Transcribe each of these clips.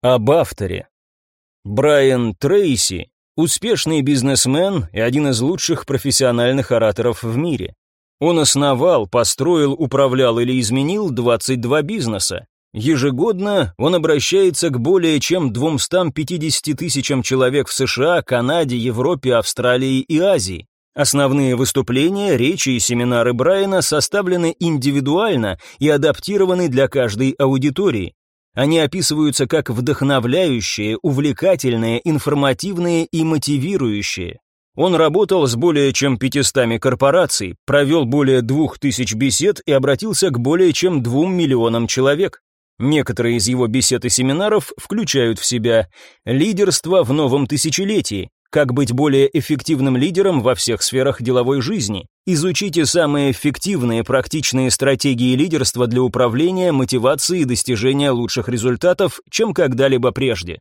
Об авторе. Брайан Трейси – успешный бизнесмен и один из лучших профессиональных ораторов в мире. Он основал, построил, управлял или изменил 22 бизнеса. Ежегодно он обращается к более чем 250 тысячам человек в США, Канаде, Европе, Австралии и Азии. Основные выступления, речи и семинары Брайана составлены индивидуально и адаптированы для каждой аудитории. Они описываются как вдохновляющие, увлекательные, информативные и мотивирующие. Он работал с более чем 500 корпораций, провел более 2000 бесед и обратился к более чем 2 миллионам человек. Некоторые из его бесед и семинаров включают в себя лидерство в новом тысячелетии, как быть более эффективным лидером во всех сферах деловой жизни? Изучите самые эффективные практичные стратегии лидерства для управления, мотивации и достижения лучших результатов, чем когда-либо прежде.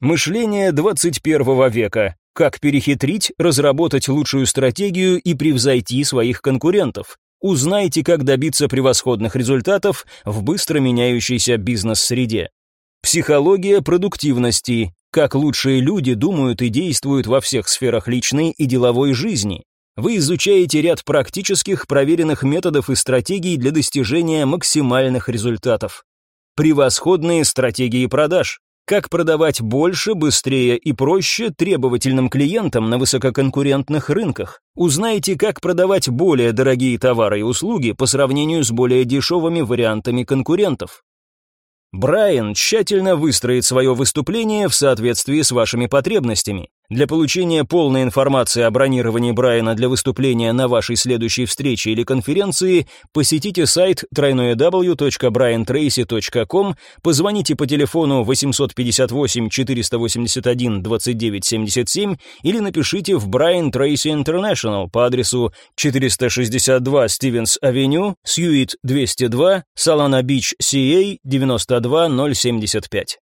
Мышление 21 века. Как перехитрить, разработать лучшую стратегию и превзойти своих конкурентов. Узнайте, как добиться превосходных результатов в быстро меняющейся бизнес-среде. Психология продуктивности. Как лучшие люди думают и действуют во всех сферах личной и деловой жизни. Вы изучаете ряд практических, проверенных методов и стратегий для достижения максимальных результатов. Превосходные стратегии продаж. Как продавать больше, быстрее и проще требовательным клиентам на высококонкурентных рынках. Узнайте, как продавать более дорогие товары и услуги по сравнению с более дешевыми вариантами конкурентов. Брайан тщательно выстроит свое выступление в соответствии с вашими потребностями. Для получения полной информации о бронировании Брайана для выступления на вашей следующей встрече или конференции, посетите сайт www.briantracy.com, позвоните по телефону 858-481-2977 или напишите в Brian Tracy International по адресу 462 Stevens Avenue, Suite 202, Solana Beach, CA 92075.